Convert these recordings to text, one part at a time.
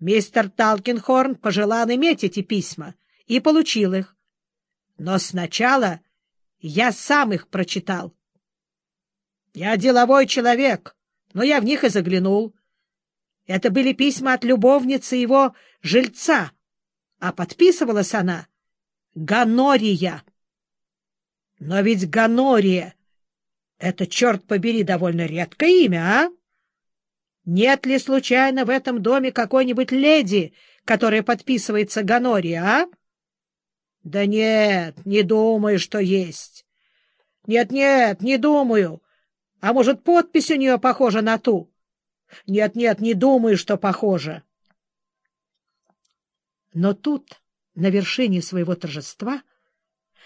Мистер Талкинхорн пожелал иметь эти письма и получил их. Но сначала я сам их прочитал. Я деловой человек, но я в них и заглянул. Это были письма от любовницы его жильца, а подписывалась она Ганория. Но ведь Ганория — это, черт побери, довольно редкое имя, а? Нет ли случайно в этом доме какой-нибудь леди, которая подписывается Ганория, а? Да нет, не думаю, что есть. Нет-нет, не думаю. А может, подпись у нее похожа на ту? Нет-нет, не думаю, что похожа. Но тут, на вершине своего торжества,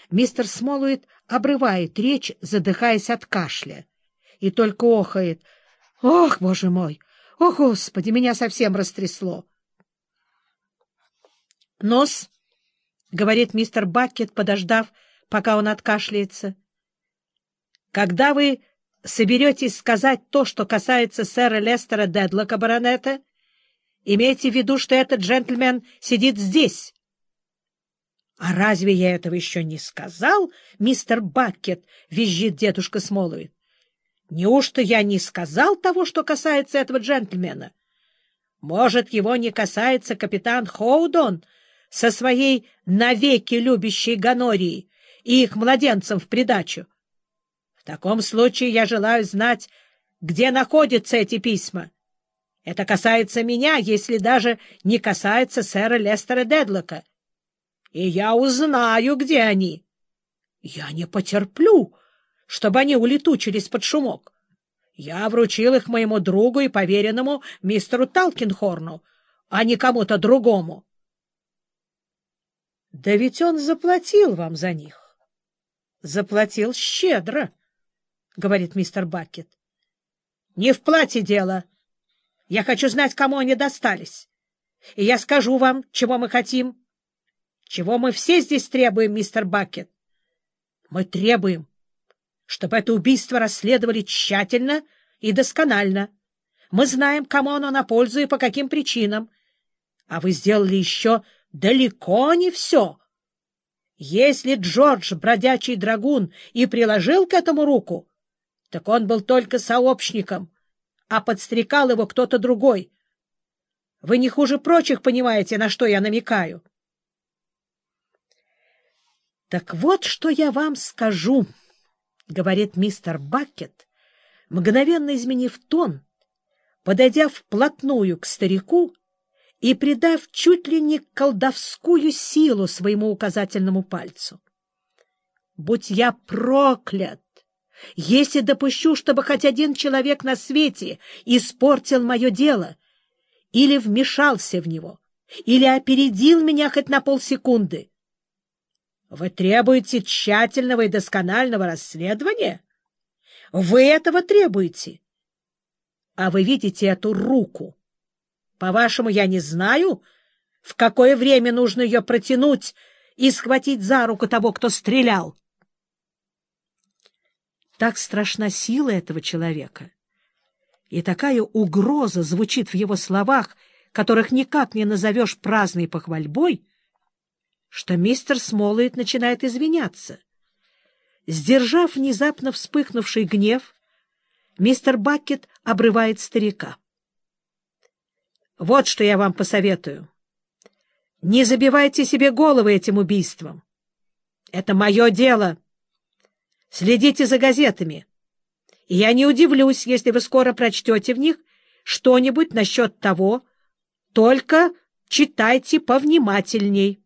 мистер Смолуит обрывает речь, задыхаясь от кашля, и только охает. «Ох, боже мой! О, Господи, меня совсем растрясло!» «Нос!» — говорит мистер Бакет, подождав, пока он откашляется. «Когда вы соберетесь сказать то, что касается сэра Лестера Дедлока, баронета, имейте в виду, что этот джентльмен сидит здесь». «А разве я этого еще не сказал, мистер Бакет?» — визжит дедушка Смоловит. «Неужто я не сказал того, что касается этого джентльмена? Может, его не касается капитан Хоудон со своей навеки любящей Ганорией и их младенцем в придачу? В таком случае я желаю знать, где находятся эти письма. Это касается меня, если даже не касается сэра Лестера Дедлока. И я узнаю, где они. Я не потерплю, чтобы они улетучились под шумок. Я вручил их моему другу и поверенному мистеру Талкинхорну, а не кому-то другому. — Да ведь он заплатил вам за них. Заплатил щедро. —— говорит мистер Бакет. — Не в плате дело. Я хочу знать, кому они достались. И я скажу вам, чего мы хотим. Чего мы все здесь требуем, мистер Бакет? Мы требуем, чтобы это убийство расследовали тщательно и досконально. Мы знаем, кому оно на пользу и по каким причинам. А вы сделали еще далеко не все. Если Джордж, бродячий драгун, и приложил к этому руку, так он был только сообщником, а подстрекал его кто-то другой. Вы не хуже прочих понимаете, на что я намекаю. — Так вот, что я вам скажу, — говорит мистер Бакет, мгновенно изменив тон, подойдя вплотную к старику и придав чуть ли не колдовскую силу своему указательному пальцу. — Будь я проклят! Если допущу, чтобы хоть один человек на свете испортил мое дело, или вмешался в него, или опередил меня хоть на полсекунды, вы требуете тщательного и досконального расследования? Вы этого требуете? А вы видите эту руку? По-вашему, я не знаю, в какое время нужно ее протянуть и схватить за руку того, кто стрелял? Так страшна сила этого человека, и такая угроза звучит в его словах, которых никак не назовешь праздной похвальбой, что мистер Смолует начинает извиняться. Сдержав внезапно вспыхнувший гнев, мистер Бакет обрывает старика. «Вот что я вам посоветую. Не забивайте себе головы этим убийством. Это мое дело». Следите за газетами. И я не удивлюсь, если вы скоро прочтете в них что-нибудь насчет того, только читайте повнимательней.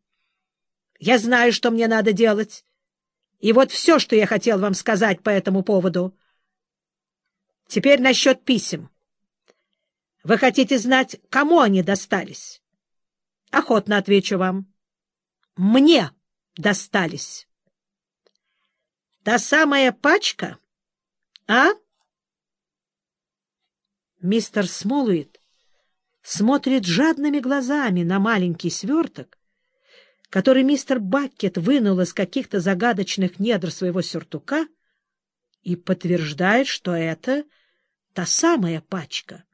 Я знаю, что мне надо делать. И вот все, что я хотел вам сказать по этому поводу. Теперь насчет писем. Вы хотите знать, кому они достались? Охотно отвечу вам. Мне достались. Та самая пачка? А? Мистер Смолуит смотрит жадными глазами на маленький сверток, который мистер Баккет вынул из каких-то загадочных недр своего сюртука и подтверждает, что это та самая пачка.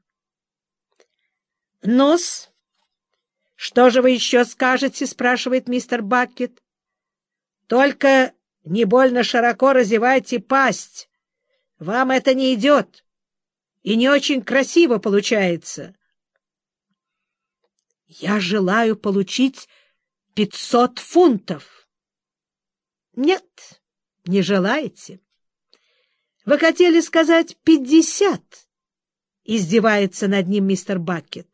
Нос, Что же вы еще скажете? — спрашивает мистер Баккет. — Только не больно широко разевайте пасть. Вам это не идет. И не очень красиво получается. — Я желаю получить пятьсот фунтов. — Нет, не желаете. Вы хотели сказать пятьдесят. Издевается над ним мистер Баккет.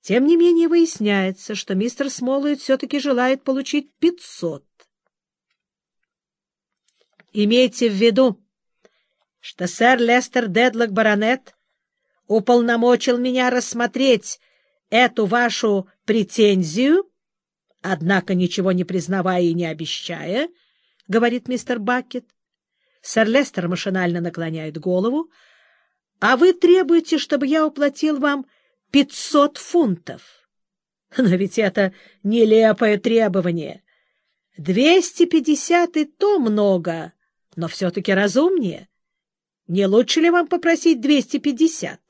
Тем не менее выясняется, что мистер Смолует все-таки желает получить пятьсот. Имейте в виду, что сэр Лестер Дедлок Баронет уполномочил меня рассмотреть эту вашу претензию, однако ничего не признавая и не обещая, — говорит мистер Бакет. Сэр Лестер машинально наклоняет голову, а вы требуете, чтобы я уплатил вам пятьсот фунтов. Но ведь это нелепое требование. Двести пятьдесят и то много, но все-таки разумнее. Не лучше ли вам попросить двести пятьдесят?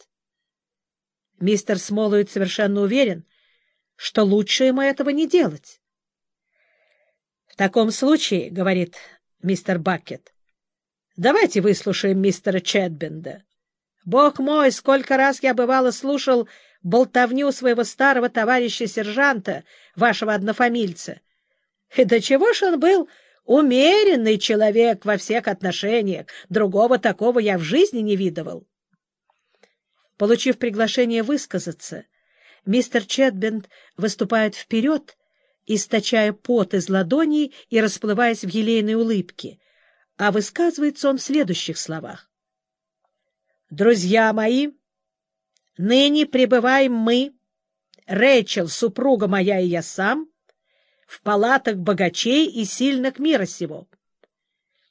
Мистер Смолует совершенно уверен, что лучше ему этого не делать. — В таком случае, — говорит мистер Бакет, — давайте выслушаем мистера Чедбенда. Бог мой, сколько раз я, бывало, слушал болтовню своего старого товарища-сержанта, вашего однофамильца. И до чего ж он был умеренный человек во всех отношениях, другого такого я в жизни не видывал. Получив приглашение высказаться, мистер Четбенд выступает вперед, источая пот из ладоней и расплываясь в елейной улыбке, а высказывается он в следующих словах. «Друзья мои!» Ныне пребываем мы, Рэйчел, супруга моя и я сам, в палатах богачей и сильных мира сего.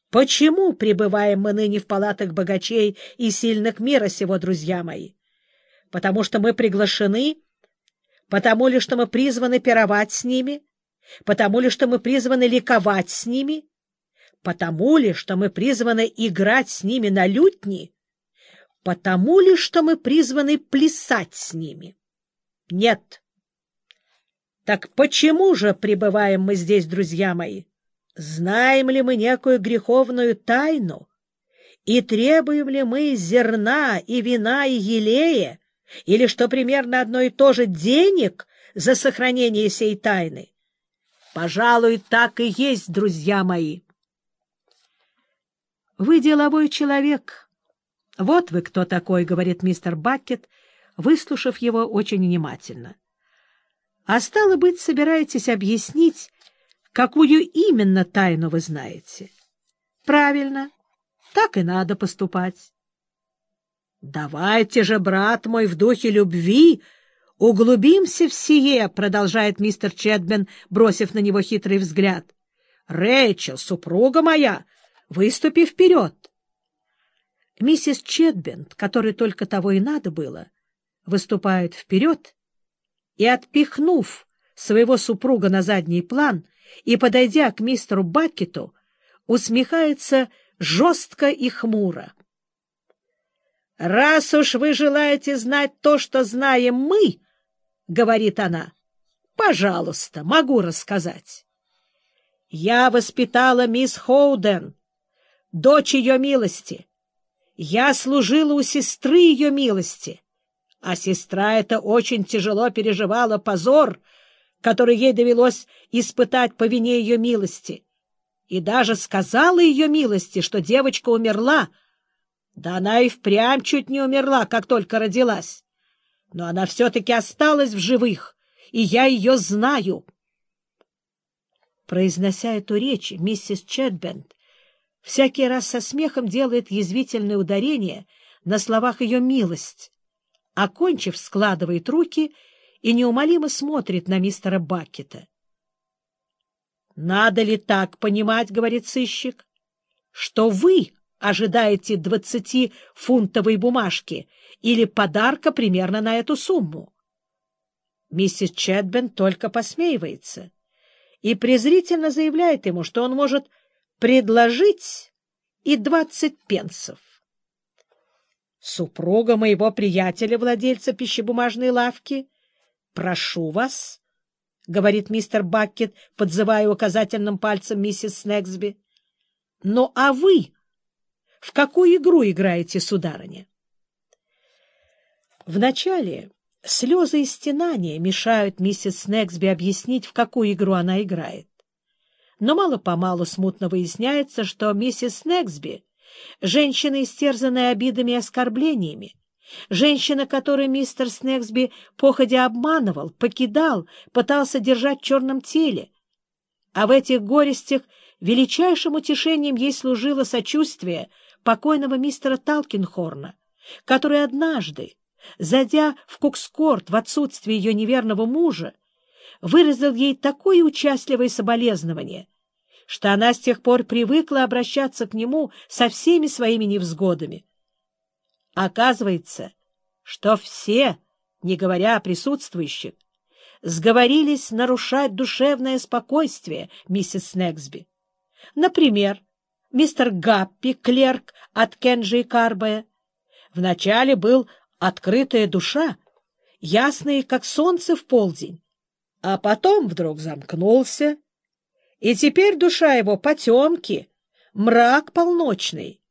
Почему пребываем мы ныне в палатах богачей и сильных мира сего, друзья мои? Потому что мы приглашены, потому ли, что мы призваны пировать с ними, потому ли, что мы призваны ликовать с ними, потому ли, что мы призваны играть с ними на лютни, потому ли, что мы призваны плясать с ними? Нет. Так почему же пребываем мы здесь, друзья мои? Знаем ли мы некую греховную тайну? И требуем ли мы зерна и вина и елея, или, что примерно одно и то же, денег за сохранение сей тайны? Пожалуй, так и есть, друзья мои. Вы деловой человек, — Вот вы кто такой, — говорит мистер Бакет, выслушав его очень внимательно. — А стало быть, собираетесь объяснить, какую именно тайну вы знаете? — Правильно, так и надо поступать. — Давайте же, брат мой, в духе любви углубимся в сие, — продолжает мистер Чедбен, бросив на него хитрый взгляд. — Рэйчел, супруга моя, выступи вперед. Миссис Четбент, которой только того и надо было, выступает вперед и, отпихнув своего супруга на задний план и, подойдя к мистеру Бакету, усмехается жестко и хмуро. «Раз уж вы желаете знать то, что знаем мы, — говорит она, — пожалуйста, могу рассказать. Я воспитала мисс Хоуден, дочь ее милости, я служила у сестры ее милости, а сестра эта очень тяжело переживала позор, который ей довелось испытать по вине ее милости, и даже сказала ее милости, что девочка умерла. Да она и впрямь чуть не умерла, как только родилась. Но она все-таки осталась в живых, и я ее знаю. Произнося эту речь, миссис Четбенд всякий раз со смехом делает язвительное ударение на словах ее «милость», окончив, складывает руки и неумолимо смотрит на мистера Баккета. «Надо ли так понимать, — говорит сыщик, — что вы ожидаете двадцатифунтовой бумажки или подарка примерно на эту сумму?» Миссис Чедбен только посмеивается и презрительно заявляет ему, что он может предложить и двадцать пенсов. Супруга моего приятеля, владельца пищебумажной лавки, — Прошу вас, — говорит мистер Баккет, подзывая указательным пальцем миссис Снегсби. — Ну, а вы в какую игру играете, сударыня? Вначале слезы и стенания мешают миссис Снегсби объяснить, в какую игру она играет. Но мало-помалу смутно выясняется, что миссис Снегсби — женщина, истерзанная обидами и оскорблениями, женщина, которую мистер Снегсби походя обманывал, покидал, пытался держать в черном теле. А в этих горестях величайшим утешением ей служило сочувствие покойного мистера Талкинхорна, который однажды, зайдя в Кукскорт в отсутствие ее неверного мужа, выразил ей такое участливое соболезнование, что она с тех пор привыкла обращаться к нему со всеми своими невзгодами. Оказывается, что все, не говоря о присутствующих, сговорились нарушать душевное спокойствие миссис Снегсби. Например, мистер Гаппи, клерк от Кенджи и Карбая, вначале был открытая душа, ясный, как солнце в полдень, а потом вдруг замкнулся, и теперь душа его потемки, мрак полночный.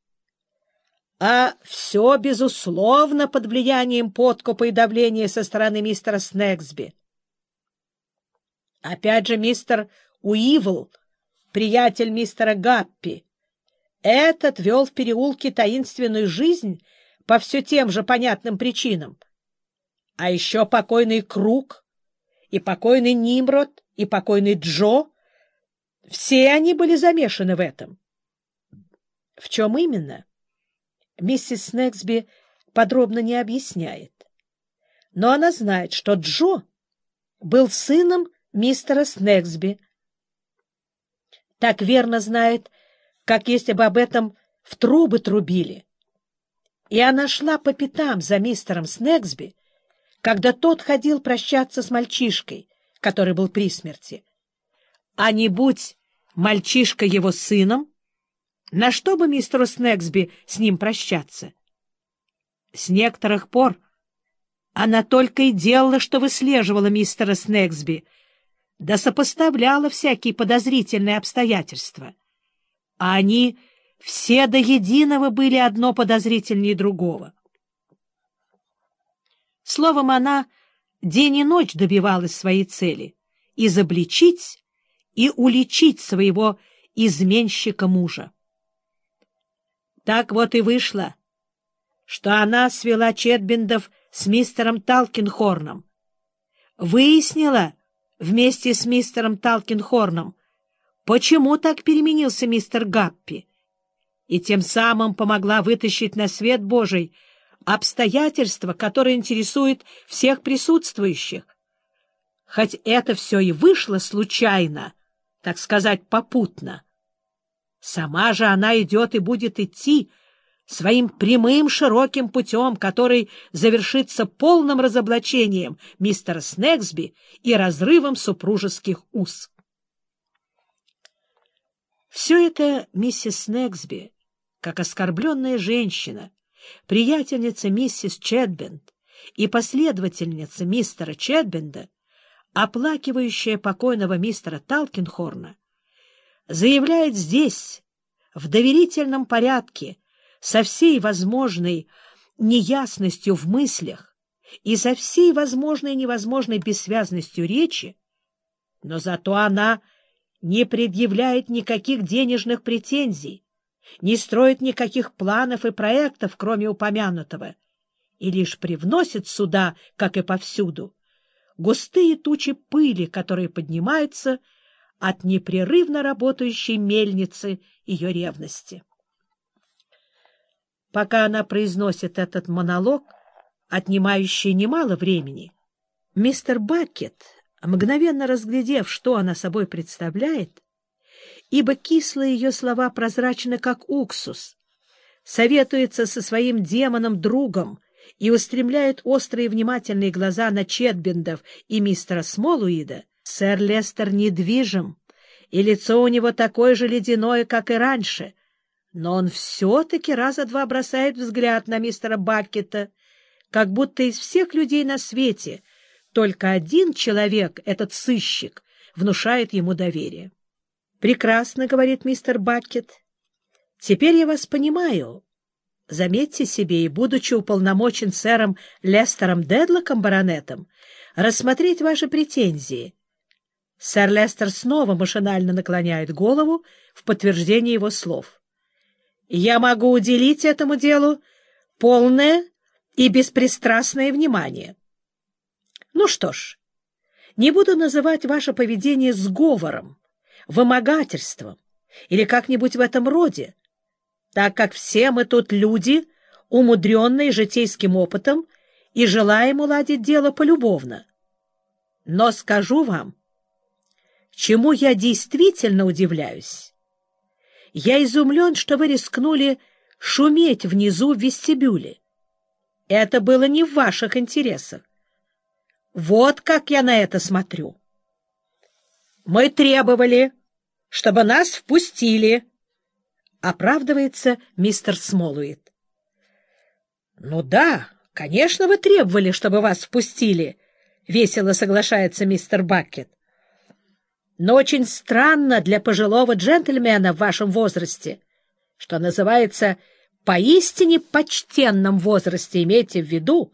А все, безусловно, под влиянием подкупа и давления со стороны мистера Снегсби. Опять же, мистер Уивл, приятель мистера Гаппи, этот вел в переулке таинственную жизнь по все тем же понятным причинам. А еще покойный Круг, и покойный Нимрод, и покойный Джо — все они были замешаны в этом. В чем именно? Миссис Снегсби подробно не объясняет. Но она знает, что Джо был сыном мистера Снегсби. Так верно знает, как если бы об этом в трубы трубили. И она шла по пятам за мистером Снегсби, когда тот ходил прощаться с мальчишкой, который был при смерти. А не будь мальчишка его сыном, на что бы мистеру Снегсби с ним прощаться? С некоторых пор она только и делала, что выслеживала мистера Снегсби, да сопоставляла всякие подозрительные обстоятельства. А они все до единого были одно подозрительнее другого. Словом, она день и ночь добивалась своей цели — изобличить и уличить своего изменщика мужа. Так вот и вышло, что она свела Четбиндов с мистером Талкинхорном, выяснила вместе с мистером Талкинхорном, почему так переменился мистер Гаппи, и тем самым помогла вытащить на свет Божий — обстоятельства, которые интересуют всех присутствующих. Хоть это все и вышло случайно, так сказать, попутно. Сама же она идет и будет идти своим прямым широким путем, который завершится полным разоблачением мистера Снегсби и разрывом супружеских уз. Все это миссис Снегсби, как оскорбленная женщина, приятельница миссис Чедбенд и последовательница мистера Чедбенда, оплакивающая покойного мистера Талкинхорна, заявляет здесь, в доверительном порядке, со всей возможной неясностью в мыслях и со всей возможной невозможной бессвязностью речи, но зато она не предъявляет никаких денежных претензий, не строит никаких планов и проектов, кроме упомянутого, и лишь привносит сюда, как и повсюду, густые тучи пыли, которые поднимаются от непрерывно работающей мельницы ее ревности. Пока она произносит этот монолог, отнимающий немало времени, мистер Бакет, мгновенно разглядев, что она собой представляет, ибо кислые ее слова прозрачны, как уксус, советуется со своим демоном-другом и устремляет острые внимательные глаза на Четбендов и мистера Смолуида, сэр Лестер недвижим, и лицо у него такое же ледяное, как и раньше, но он все-таки раза два бросает взгляд на мистера Баккета, как будто из всех людей на свете Только один человек, этот сыщик, внушает ему доверие. — Прекрасно, — говорит мистер Баккет. — Теперь я вас понимаю. Заметьте себе, и будучи уполномочен сэром Лестером Дедлоком, баронетом, рассмотреть ваши претензии. Сэр Лестер снова машинально наклоняет голову в подтверждение его слов. Я могу уделить этому делу полное и беспристрастное внимание. Ну что ж, не буду называть ваше поведение сговором, вымогательством или как-нибудь в этом роде, так как все мы тут люди, умудренные житейским опытом и желаем уладить дело полюбовно. Но скажу вам, чему я действительно удивляюсь. Я изумлен, что вы рискнули шуметь внизу в вестибюле. Это было не в ваших интересах. Вот как я на это смотрю. Мы требовали, чтобы нас впустили, — оправдывается мистер Смолуит. — Ну да, конечно, вы требовали, чтобы вас впустили, — весело соглашается мистер Баккет. Но очень странно для пожилого джентльмена в вашем возрасте, что называется поистине почтенном возрасте, имейте в виду,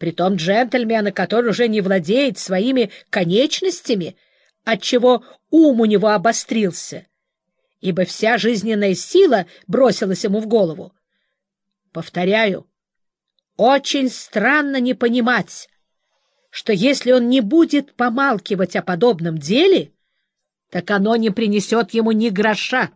притом джентльмена, который уже не владеет своими конечностями, отчего ум у него обострился, ибо вся жизненная сила бросилась ему в голову. Повторяю, очень странно не понимать, что если он не будет помалкивать о подобном деле, так оно не принесет ему ни гроша.